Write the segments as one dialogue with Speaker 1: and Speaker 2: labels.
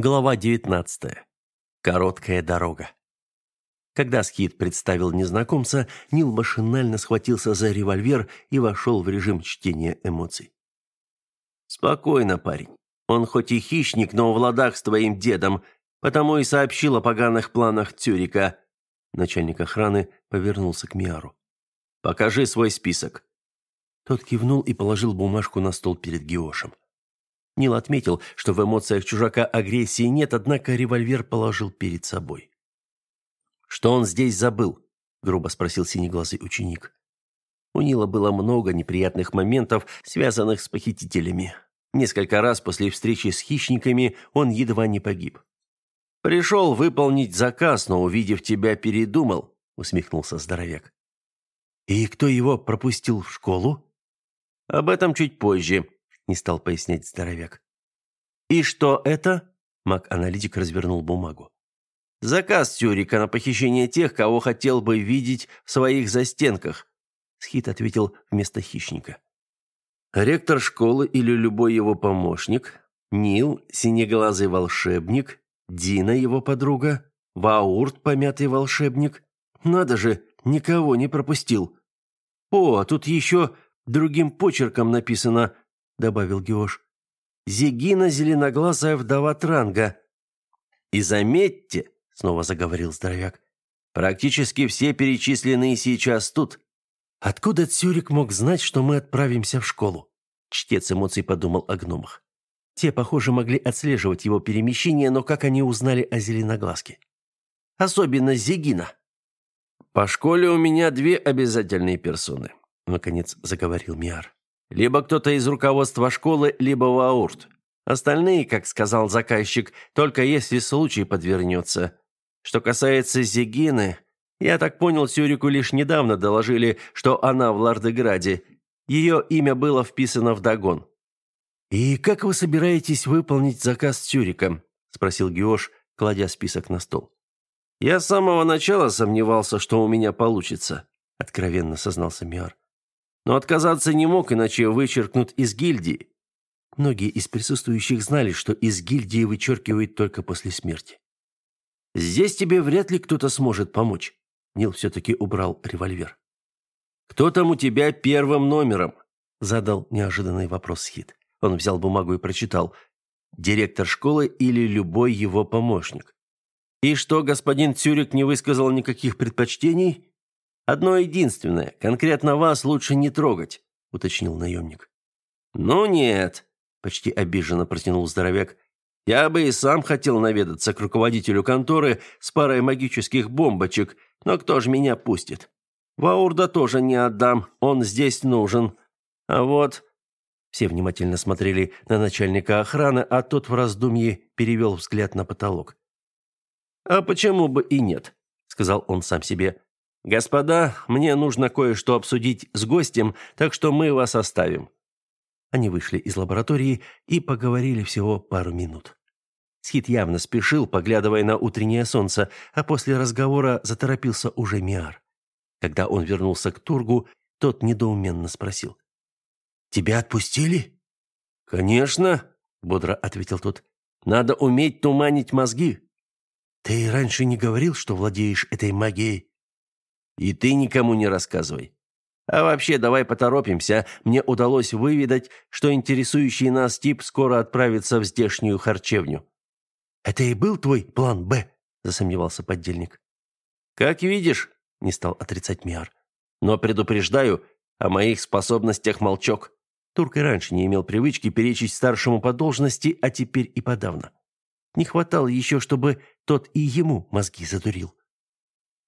Speaker 1: Глава 19. Короткая дорога. Когда Скит представил незнакомца, Нил машинально схватился за револьвер и вошел в режим чтения эмоций. «Спокойно, парень. Он хоть и хищник, но в ладах с твоим дедом, потому и сообщил о поганых планах Цюрика». Начальник охраны повернулся к Миару. «Покажи свой список». Тот кивнул и положил бумажку на стол перед Геошем. Нил отметил, что в эмоциях чужака агрессии нет, однако револьвер положил перед собой. «Что он здесь забыл?» – грубо спросил синеглазый ученик. У Нила было много неприятных моментов, связанных с похитителями. Несколько раз после встречи с хищниками он едва не погиб. «Пришел выполнить заказ, но, увидев тебя, передумал», – усмехнулся здоровяк. «И кто его пропустил в школу?» «Об этом чуть позже», не стал пояснять здоровяк. «И что это?» Маг-аналитик развернул бумагу. «Заказ Тюрика на похищение тех, кого хотел бы видеть в своих застенках», Схит ответил вместо хищника. «Ректор школы или любой его помощник, Нил, синеглазый волшебник, Дина, его подруга, Ваурт, помятый волшебник. Надо же, никого не пропустил. О, а тут еще другим почерком написано добавил Геош. Зигина зеленоглазая вдова Транга. И заметьте, снова заговорил здоровяк, практически все перечисленные сейчас тут. Откуда Цюрик мог знать, что мы отправимся в школу? Чтец эмоций подумал о гномах. Те, похоже, могли отслеживать его перемещение, но как они узнали о зеленоглазке? Особенно Зигина. По школе у меня две обязательные персоны, наконец заговорил Миар. Либо кто-то из руководства школы, либо Ваурт. Остальные, как сказал заказчик, только если случай подвернется. Что касается Зигины, я так понял, Сюрику лишь недавно доложили, что она в Лардеграде. Ее имя было вписано в догон. «И как вы собираетесь выполнить заказ Сюрика?» – спросил Геош, кладя список на стол. «Я с самого начала сомневался, что у меня получится», – откровенно сознался Миар но отказаться не мог, иначе вычеркнут из гильдии. Многие из присутствующих знали, что из гильдии вычеркивают только после смерти. «Здесь тебе вряд ли кто-то сможет помочь», — Нил все-таки убрал револьвер. «Кто там у тебя первым номером?» — задал неожиданный вопрос Хит. Он взял бумагу и прочитал. «Директор школы или любой его помощник». «И что, господин Цюрик не высказал никаких предпочтений?» Одно единственное, конкретно вас лучше не трогать, уточнил наемник. Ну нет, почти обиженно протянул здоровяк. Я бы и сам хотел наведаться к руководителю конторы с парой магических бомбочек, но кто же меня пустит? Ваурда тоже не отдам, он здесь нужен. А вот все внимательно смотрели на начальника охраны, а тот в раздумье перевел взгляд на потолок. «А почему бы и нет?» — сказал он сам себе. «Господа, мне нужно кое-что обсудить с гостем, так что мы вас оставим». Они вышли из лаборатории и поговорили всего пару минут. Схит явно спешил, поглядывая на утреннее солнце, а после разговора заторопился уже Миар. Когда он вернулся к Тургу, тот недоуменно спросил. «Тебя отпустили?» «Конечно», — бодро ответил тот. «Надо уметь туманить мозги». «Ты раньше не говорил, что владеешь этой магией?» И ты никому не рассказывай. А вообще, давай поторопимся. Мне удалось выведать, что интересующий нас тип скоро отправится в здешнюю харчевню. Это и был твой план «Б», засомневался поддельник. Как видишь, не стал отрицать Миар. Но предупреждаю, о моих способностях молчок. Турк и раньше не имел привычки перечить старшему по должности, а теперь и подавно. Не хватало еще, чтобы тот и ему мозги задурил.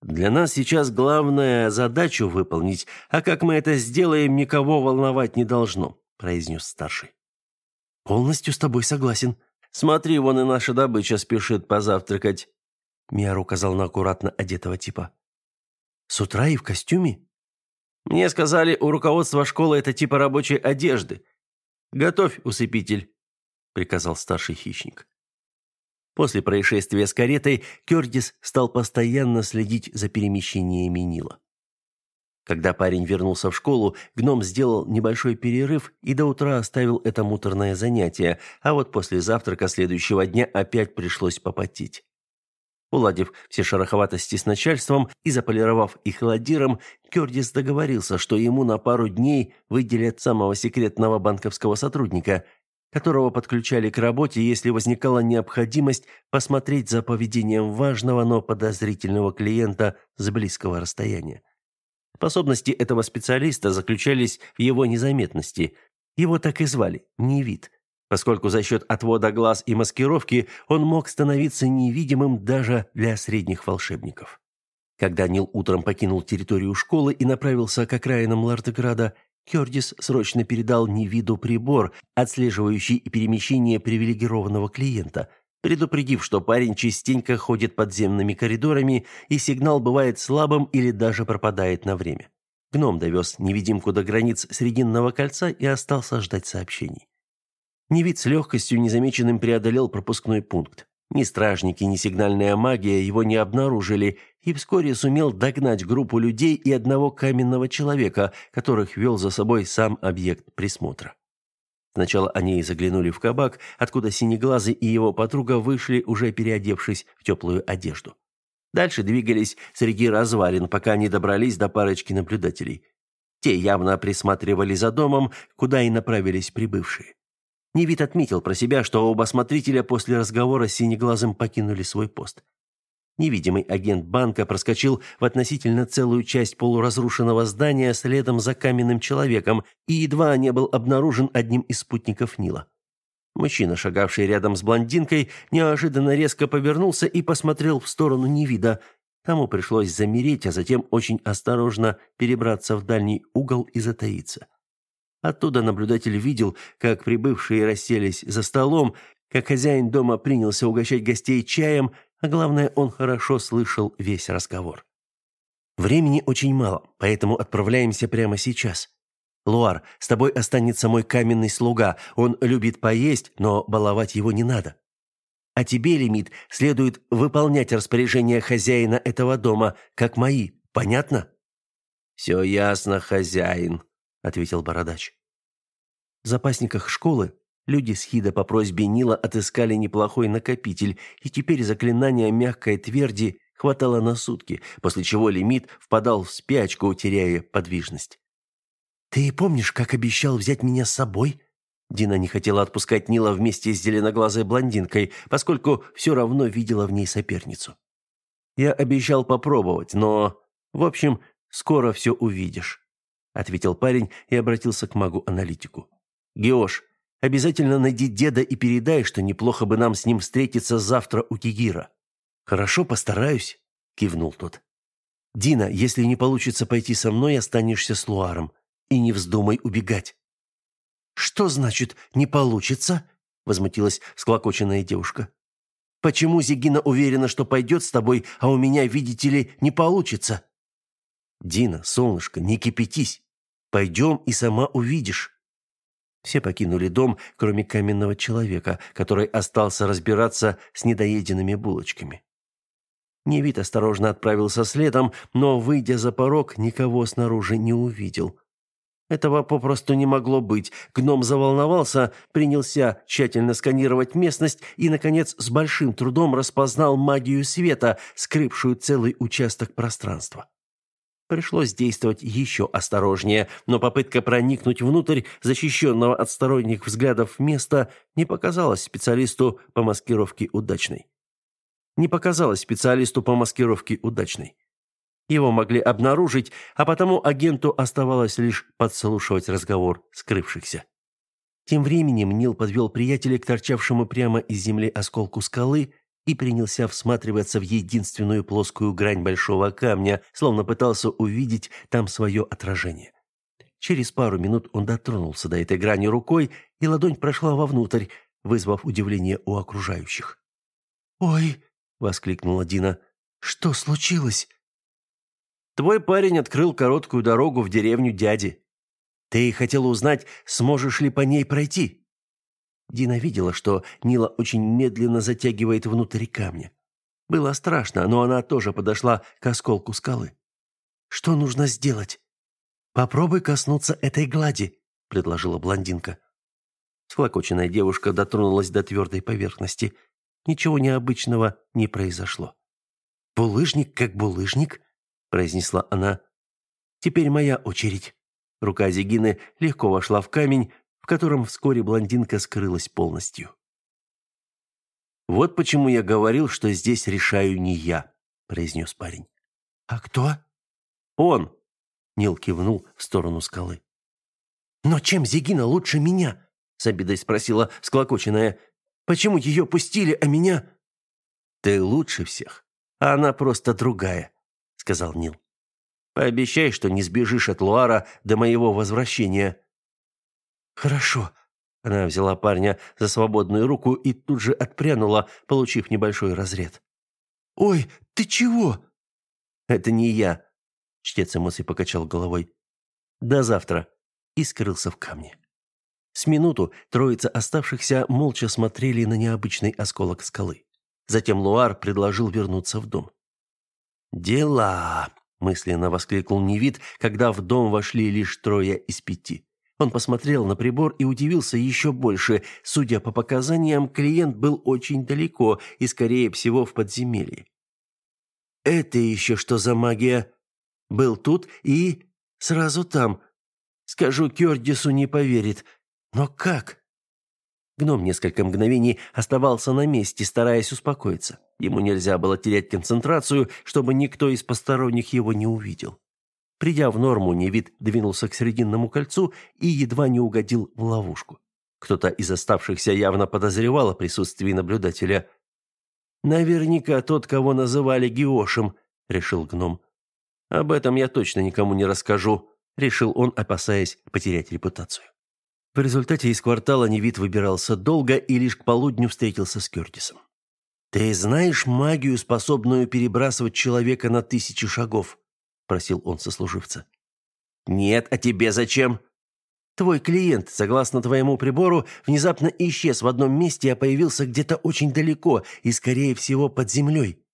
Speaker 1: Для нас сейчас главное задачу выполнить, а как мы это сделаем, никого волновать не должно, произнес старший. Полностью с тобой согласен. Смотри, вон и наша добыча спешит позавтракать. Миар указал на аккуратно одетого типа. С утра и в костюме? Мне сказали, у руководства школы это типа рабочей одежды. Готовь усыпитель, приказал старший хищник. После происшествия с каретой Кёртис стал постоянно следить за перемещениями Нила. Когда парень вернулся в школу, гном сделал небольшой перерыв и до утра оставил это муторное занятие, а вот после завтрака следующего дня опять пришлось попотеть. Уладив все шероховатости с начальством и заполировав их ладиром, Кёрдис договорился, что ему на пару дней выделят самого секретного банковского сотрудника, которого подключали к работе, если возникала необходимость посмотреть за поведением важного, но подозрительного клиента с близкого расстояния. Способности этого специалиста заключались в его незаметности. Его так и звали – Невид, поскольку за счет отвода глаз и маскировки он мог становиться невидимым даже для средних волшебников. Когда Нил утром покинул территорию школы и направился к окраинам Лардеграда, Кёрдис срочно передал Невиду прибор, отслеживающий перемещение привилегированного клиента – предупредив, что парень частенько ходит подземными коридорами и сигнал бывает слабым или даже пропадает на время. Гном довез невидимку до границ Срединного кольца и остался ждать сообщений. Невид с легкостью незамеченным преодолел пропускной пункт. Ни стражники, ни сигнальная магия его не обнаружили, и вскоре сумел догнать группу людей и одного каменного человека, которых вел за собой сам объект присмотра. Сначала они заглянули в кабак, откуда Синеглазый и его подруга вышли, уже переодевшись в теплую одежду. Дальше двигались среди развалин, пока не добрались до парочки наблюдателей. Те явно присматривали за домом, куда и направились прибывшие. Невид отметил про себя, что оба смотрителя после разговора с Синеглазым покинули свой пост. Невидимый агент банка проскочил в относительно целую часть полуразрушенного здания следом за каменным человеком и едва не был обнаружен одним из спутников Нила. Мужчина, шагавший рядом с блондинкой, неожиданно резко повернулся и посмотрел в сторону Невида. Тому пришлось замереть, а затем очень осторожно перебраться в дальний угол и затаиться. Оттуда наблюдатель видел, как прибывшие расселись за столом, как хозяин дома принялся угощать гостей чаем, а главное, он хорошо слышал весь разговор. Времени очень мало, поэтому отправляемся прямо сейчас. Луар, с тобой останется мой каменный слуга. Он любит поесть, но баловать его не надо. А тебе, Лимит, следует выполнять распоряжения хозяина этого дома, как мои. Понятно? «Все ясно, хозяин, ответил бородач. В запасниках школы Люди с Хида по просьбе Нила отыскали неплохой накопитель, и теперь заклинания мягкой тверди хватало на сутки, после чего лимит впадал в спячку, теряя подвижность. «Ты помнишь, как обещал взять меня с собой?» Дина не хотела отпускать Нила вместе с зеленоглазой блондинкой, поскольку все равно видела в ней соперницу. «Я обещал попробовать, но... В общем, скоро все увидишь», — ответил парень и обратился к магу-аналитику. «Геош, Обязательно найди деда и передай, что неплохо бы нам с ним встретиться завтра у Кигира. Хорошо, постараюсь, кивнул тот. Дина, если не получится пойти со мной, останешься с Луаром и не вздумай убегать. Что значит не получится? возмутилась всклокоченная девушка. Почему Зигина уверена, что пойдет с тобой, а у меня, видите ли, не получится? Дина, солнышко, не кипятись. Пойдем и сама увидишь. Все покинули дом, кроме каменного человека, который остался разбираться с недоеденными булочками. Невид осторожно отправился следом, но, выйдя за порог, никого снаружи не увидел. Этого попросту не могло быть. Гном заволновался, принялся тщательно сканировать местность и, наконец, с большим трудом распознал магию света, скрывшую целый участок пространства. Пришлось действовать еще осторожнее, но попытка проникнуть внутрь защищенного от сторонних взглядов места не показалась специалисту по маскировке удачной. Не показалась специалисту по маскировке удачной. Его могли обнаружить, а потому агенту оставалось лишь подслушивать разговор скрывшихся. Тем временем Нил подвел приятеля к торчавшему прямо из земли осколку скалы и принялся всматриваться в единственную плоскую грань большого камня, словно пытался увидеть там свое отражение. Через пару минут он дотронулся до этой грани рукой, и ладонь прошла вовнутрь, вызвав удивление у окружающих. «Ой!» — воскликнула Дина. «Что случилось?» «Твой парень открыл короткую дорогу в деревню дяди. Ты хотела узнать, сможешь ли по ней пройти?» Дина видела, что Нила очень медленно затягивает внутрь камня. Было страшно, но она тоже подошла к осколку скалы. «Что нужно сделать?» Попробуй коснуться этой глади, предложила блондинка. Склокоченная девушка дотронулась до твердой поверхности. Ничего необычного не произошло. «Булыжник как булыжник», — произнесла она. «Теперь моя очередь». Рука Зигины легко вошла в камень, котором вскоре блондинка скрылась полностью. «Вот почему я говорил, что здесь решаю не я», — произнес парень. «А кто?» «Он», — Нил кивнул в сторону скалы. «Но чем Зигина лучше меня?» — с обидой спросила склокоченная. «Почему ее пустили, а меня...» «Ты лучше всех, а она просто другая», — сказал Нил. «Пообещай, что не сбежишь от Луара до моего возвращения». «Хорошо», она взяла парня за свободную руку и тут же отпрянула, получив небольшой разряд. «Ой, ты чего?» «Это не я», — чтец эмоций покачал головой. «До завтра» и скрылся в камне. С минуту троица оставшихся молча смотрели на необычный осколок скалы. Затем Луар предложил вернуться в дом. «Дела!» – мысленно воскликнул Невид, когда в дом вошли лишь трое из пяти. Он посмотрел на прибор и удивился еще больше. Судя по показаниям, клиент был очень далеко и, скорее всего, в подземелье. «Это еще что за магия?» «Был тут и... сразу там. Скажу, Кёрдису не поверит. Но как?» Гном несколько мгновений оставался на месте, стараясь успокоиться. Ему нельзя было терять концентрацию, чтобы никто из посторонних его не увидел. Придя в норму, Невид двинулся к Срединному кольцу и едва не угодил в ловушку. Кто-то из оставшихся явно подозревал о присутствии наблюдателя. «Наверняка тот, кого называли Геошем», — решил гном. «Об этом я точно никому не расскажу», — решил он, опасаясь потерять репутацию. В результате из квартала Невид выбирался долго и лишь к полудню встретился с Кёртисом. «Ты знаешь магию, способную перебрасывать человека на тысячи шагов?» Спросил он сослуживца. Нет, а тебе зачем? Твой клиент, согласно твоему прибору, внезапно исчез в одном месте, а появился где-то очень далеко и, скорее всего, под землей.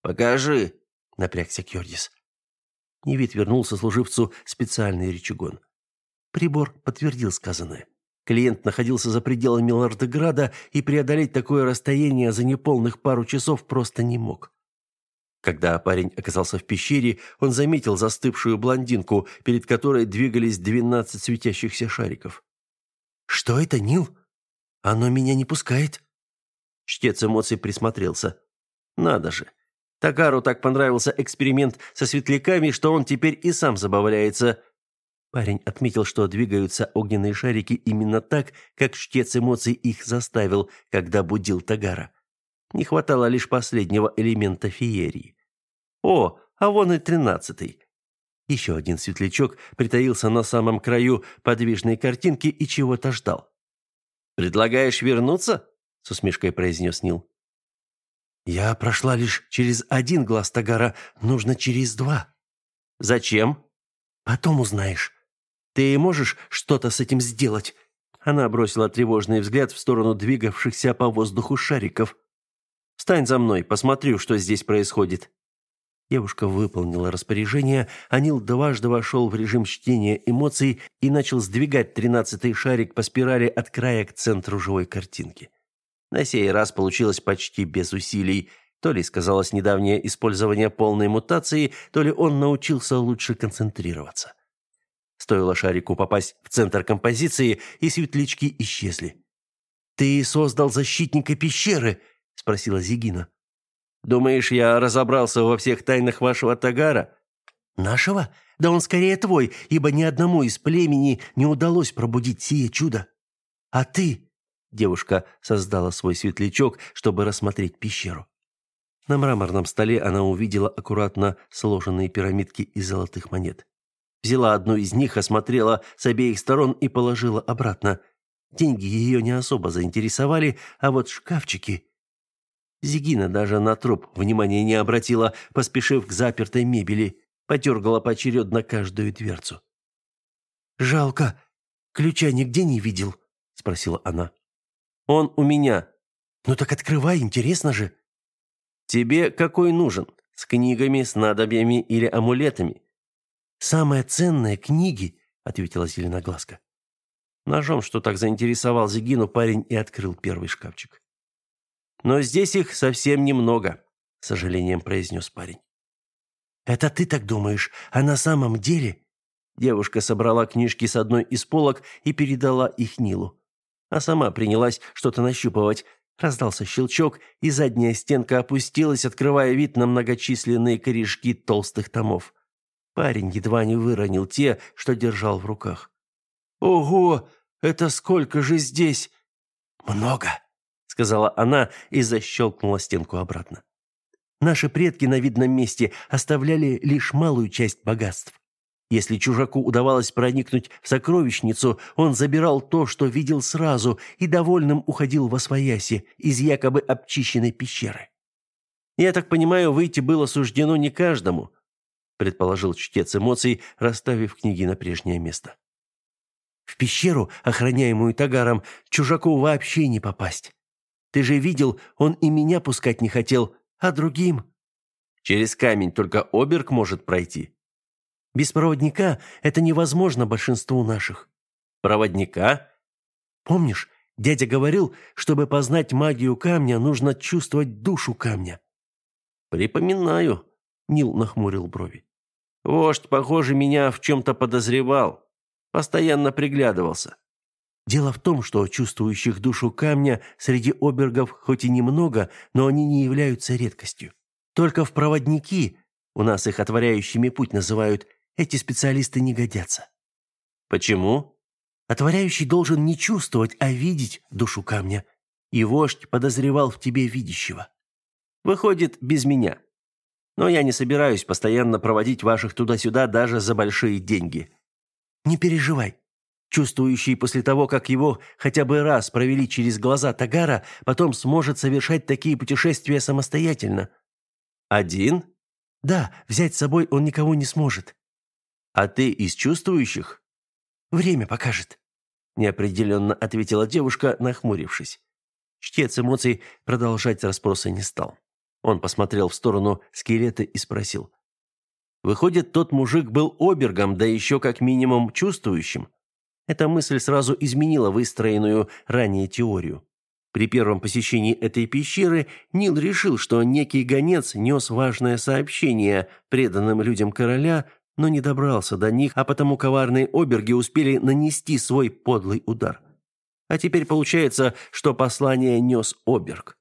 Speaker 1: Покажи, напрягся Кёрдис. Невид вернул сослуживцу специальный рычагон. Прибор подтвердил сказанное. Клиент находился за пределами Лордеграда, и преодолеть такое расстояние за неполных пару часов просто не мог. Когда парень оказался в пещере, он заметил застывшую блондинку, перед которой двигались двенадцать светящихся шариков. «Что это, Нил? Оно меня не пускает?» Чтец эмоций присмотрелся. «Надо же! Тагару так понравился эксперимент со светляками, что он теперь и сам забавляется». Парень отметил, что двигаются огненные шарики именно так, как чтец эмоций их заставил, когда будил Тагара. Не хватало лишь последнего элемента феерии. О, а вон и тринадцатый. Еще один светлячок притаился на самом краю подвижной картинки и чего-то ждал. «Предлагаешь вернуться?» — с усмешкой произнес Нил. «Я прошла лишь через один глаз Тагара, нужно через два». «Зачем?» «Потом узнаешь. Ты можешь что-то с этим сделать?» Она бросила тревожный взгляд в сторону двигавшихся по воздуху шариков. Встань за мной, посмотрю, что здесь происходит». Девушка выполнила распоряжение, а Нил дважды вошел в режим чтения эмоций и начал сдвигать тринадцатый шарик по спирали от края к центру живой картинки. На сей раз получилось почти без усилий. То ли сказалось недавнее использование полной мутации, то ли он научился лучше концентрироваться. Стоило шарику попасть в центр композиции, и светлячки исчезли. «Ты создал защитника пещеры!» – спросила Зигина. «Думаешь, я разобрался во всех тайнах вашего Тагара?» «Нашего? Да он скорее твой, ибо ни одному из племени не удалось пробудить сие чудо. А ты...» Девушка создала свой светлячок, чтобы рассмотреть пещеру. На мраморном столе она увидела аккуратно сложенные пирамидки из золотых монет. Взяла одну из них, осмотрела с обеих сторон и положила обратно. Деньги ее не особо заинтересовали, а вот шкафчики Зигина даже на труп внимания не обратила, поспешив к запертой мебели, потергала поочередно каждую дверцу. «Жалко, ключа нигде не видел?» – спросила она. «Он у меня». «Ну так открывай, интересно же». «Тебе какой нужен? С книгами, с надобьями или амулетами?» Самое ценное — книги», — ответила Зеленоглазка. Ножом, что так заинтересовал Зигину, парень и открыл первый шкафчик. «Но здесь их совсем немного», — с сожалением произнес парень. «Это ты так думаешь, а на самом деле...» Девушка собрала книжки с одной из полок и передала их Нилу. А сама принялась что-то нащупывать. Раздался щелчок, и задняя стенка опустилась, открывая вид на многочисленные корешки толстых томов. Парень едва не выронил те, что держал в руках. «Ого! Это сколько же здесь?» «Много!» — сказала она и защелкнула стенку обратно. «Наши предки на видном месте оставляли лишь малую часть богатств. Если чужаку удавалось проникнуть в сокровищницу, он забирал то, что видел сразу, и довольным уходил во свояси из якобы обчищенной пещеры. «Я так понимаю, выйти было суждено не каждому», предположил чтец эмоций, расставив книги на прежнее место. В пещеру, охраняемую Тагаром, чужаку вообще не попасть. Ты же видел, он и меня пускать не хотел, а другим... Через камень только Оберг может пройти. Без проводника это невозможно большинству наших. Проводника? Помнишь, дядя говорил, чтобы познать магию камня, нужно чувствовать душу камня. Припоминаю, Нил нахмурил брови. Вождь, похоже, меня в чем-то подозревал. Постоянно приглядывался. Дело в том, что чувствующих душу камня среди обергов хоть и немного, но они не являются редкостью. Только в проводники, у нас их отворяющими путь называют, эти специалисты не годятся. Почему? Отворяющий должен не чувствовать, а видеть душу камня. И вождь подозревал в тебе видящего. Выходит, без меня. Но я не собираюсь постоянно проводить ваших туда-сюда даже за большие деньги. Не переживай. Чувствующий после того, как его хотя бы раз провели через глаза Тагара, потом сможет совершать такие путешествия самостоятельно. Один? Да, взять с собой он никого не сможет. А ты из чувствующих? Время покажет, неопределенно ответила девушка, нахмурившись. Чтец эмоций продолжать расспросы не стал. Он посмотрел в сторону скелета и спросил: Выходит, тот мужик был обергом, да еще как минимум чувствующим. Эта мысль сразу изменила выстроенную ранее теорию. При первом посещении этой пещеры Нил решил, что некий гонец нес важное сообщение преданным людям короля, но не добрался до них, а потому коварные оберги успели нанести свой подлый удар. А теперь получается, что послание нес оберг.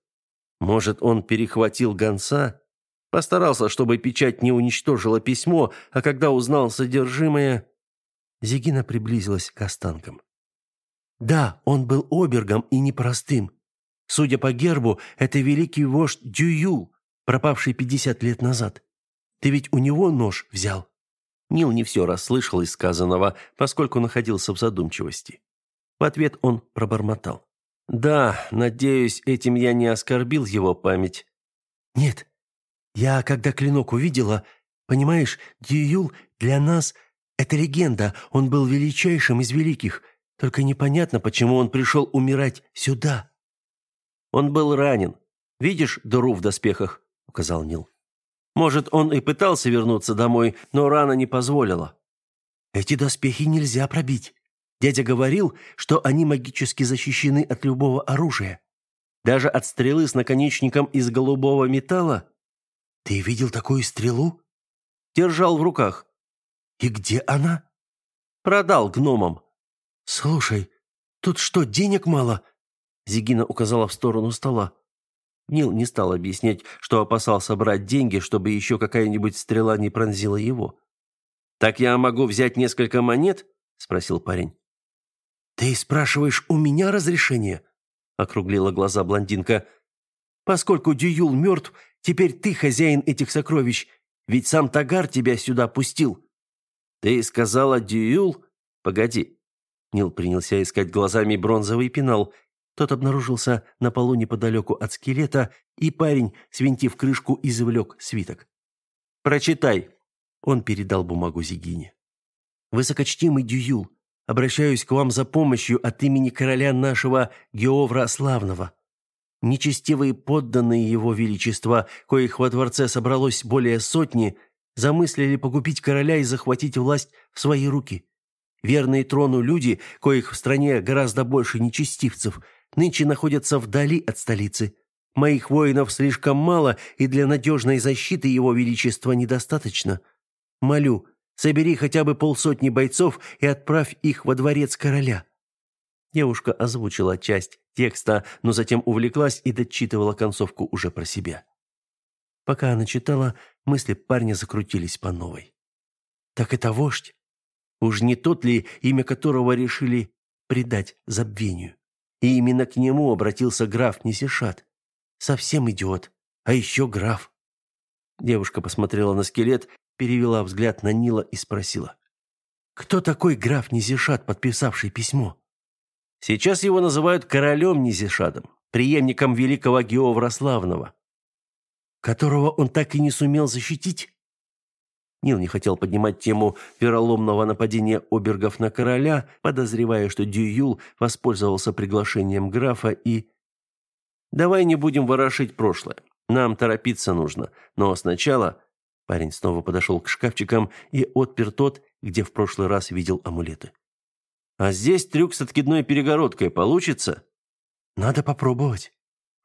Speaker 1: Может, он перехватил гонца Постарался, чтобы печать не уничтожила письмо, а когда узнал содержимое... Зигина приблизилась к останкам. Да, он был обергом и непростым. Судя по гербу, это великий вождь Дююл, пропавший пятьдесят лет назад. Ты ведь у него нож взял. Нил не все расслышал из сказанного, поскольку находился в задумчивости. В ответ он пробормотал. «Да, надеюсь, этим я не оскорбил его память». «Нет, я, когда клинок увидела, понимаешь, Дьююл для нас — это легенда, он был величайшим из великих, только непонятно, почему он пришел умирать сюда». «Он был ранен. Видишь дыру в доспехах?» — указал Нил. «Может, он и пытался вернуться домой, но рана не позволила». «Эти доспехи нельзя пробить. Дядя говорил, что они магически защищены от любого оружия. Даже от стрелы с наконечником из голубого металла?» Ты видел такую стрелу? Держал в руках. И где она? Продал гномам. Слушай, тут что, денег мало? Зигина указала в сторону стола. Нил не стал объяснять, что опасался брать деньги, чтобы еще какая-нибудь стрела не пронзила его. «Так я могу взять несколько монет?» – спросил парень. «Ты спрашиваешь у меня разрешение?» – округлила глаза блондинка. «Поскольку Дююл мертв, Теперь ты хозяин этих сокровищ, ведь сам Тагар тебя сюда пустил». «Ты сказала Дююл?» «Погоди». Нил принялся искать глазами бронзовый пенал. Тот обнаружился на полу неподалеку от скелета, и парень, свинтив крышку, извлек свиток. «Прочитай». Он передал бумагу Зигине. «Высокочтимый Дююл, обращаюсь к вам за помощью от имени короля нашего Геовра Славного. Нечестивые подданные его величества, коих во дворце собралось более сотни, замыслили погубить короля и захватить власть в свои руки. Верные трону люди, коих в стране гораздо больше нечестивцев, нынче находятся вдали от столицы. Моих воинов слишком мало, и для надежной защиты его величества недостаточно. Молю, собери хотя бы полсотни бойцов и отправь их во дворец короля». Девушка озвучила часть текста, но затем увлеклась и дочитывала концовку уже про себя. Пока она читала, мысли парня закрутились по новой. «Так это вождь? Уж не тот ли, имя которого решили предать забвению? И именно к нему обратился граф Несишат. Совсем идиот, а еще граф». Девушка посмотрела на скелет, перевела взгляд на Нила и спросила. «Кто такой граф Низишат, подписавший письмо?» Сейчас его называют королем Низишадом, преемником великого Геовра Славного которого он так и не сумел защитить? Нил не хотел поднимать тему вероломного нападения обергов на короля, подозревая, что Дююл воспользовался приглашением графа и... «Давай не будем ворошить прошлое. Нам торопиться нужно. Но сначала...» Парень снова подошел к шкафчикам и отпер тот, где в прошлый раз видел амулеты. «А здесь трюк с откидной перегородкой получится?» «Надо попробовать».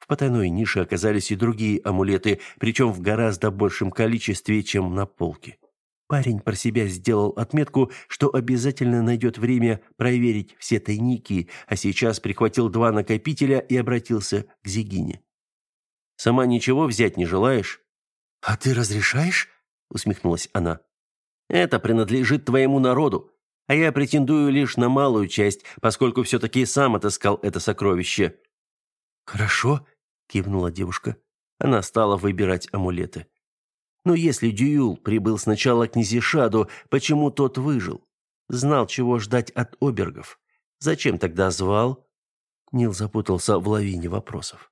Speaker 1: В потайной нише оказались и другие амулеты, причем в гораздо большем количестве, чем на полке. Парень про себя сделал отметку, что обязательно найдет время проверить все тайники, а сейчас прихватил два накопителя и обратился к Зигине. «Сама ничего взять не желаешь?» «А ты разрешаешь?» — усмехнулась она. «Это принадлежит твоему народу, а я претендую лишь на малую часть, поскольку все-таки сам отыскал это сокровище». «Хорошо», кивнула девушка. Она стала выбирать амулеты. Но если Дююл прибыл сначала к Низишаду, почему тот выжил? Знал, чего ждать от обергов. Зачем тогда звал? Нил запутался в лавине вопросов.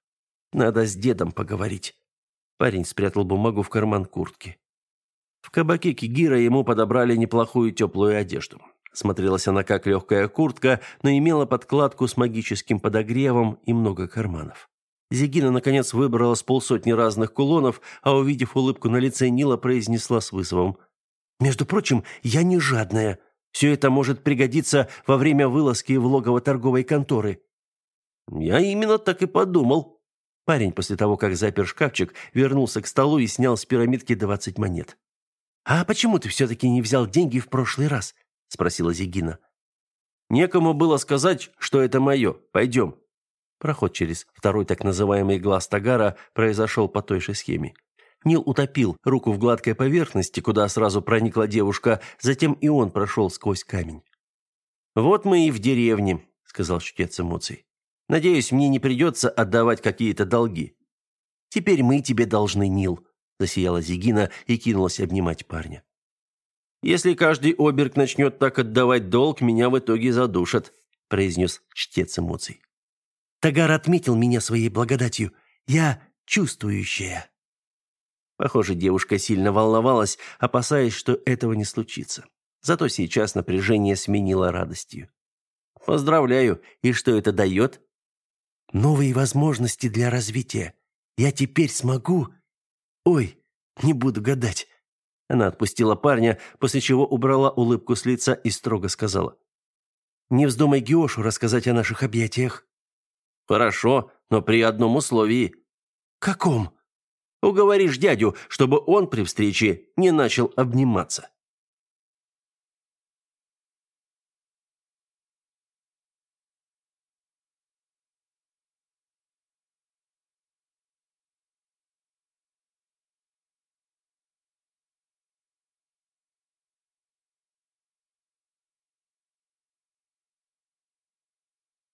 Speaker 1: Надо с дедом поговорить. Парень спрятал бумагу в карман куртки. В кабаке Кигира ему подобрали неплохую теплую одежду. Смотрелась она как легкая куртка, но имела подкладку с магическим подогревом и много карманов. Зигина, наконец, выбрала с полсотни разных кулонов, а, увидев улыбку на лице Нила, произнесла с вызовом. «Между прочим, я не жадная. Все это может пригодиться во время вылазки в логово торговой конторы». «Я именно так и подумал». Парень после того, как запер шкафчик, вернулся к столу и снял с пирамидки двадцать монет. «А почему ты все-таки не взял деньги в прошлый раз?» – спросила Зигина. «Некому было сказать, что это мое. Пойдем». Проход через второй так называемый глаз Тагара произошел по той же схеме. Нил утопил руку в гладкой поверхности, куда сразу проникла девушка, затем и он прошел сквозь камень. «Вот мы и в деревне», — сказал чтец эмоций. «Надеюсь, мне не придется отдавать какие-то долги». «Теперь мы тебе должны, Нил», — засияла Зигина и кинулась обнимать парня. «Если каждый оберг начнет так отдавать долг, меня в итоге задушат», — произнес чтец эмоций. Тагар отметил меня своей благодатью. Я чувствующая». Похоже, девушка сильно волновалась, опасаясь, что этого не случится. Зато сейчас напряжение сменило радостью. «Поздравляю! И что это дает?» «Новые возможности для развития. Я теперь смогу...» «Ой, не буду гадать». Она отпустила парня, после чего убрала улыбку с лица и строго сказала. «Не вздумай Геошу рассказать о наших объятиях». Хорошо, но при одном условии. Каком? Уговоришь дядю, чтобы он при встрече не начал обниматься.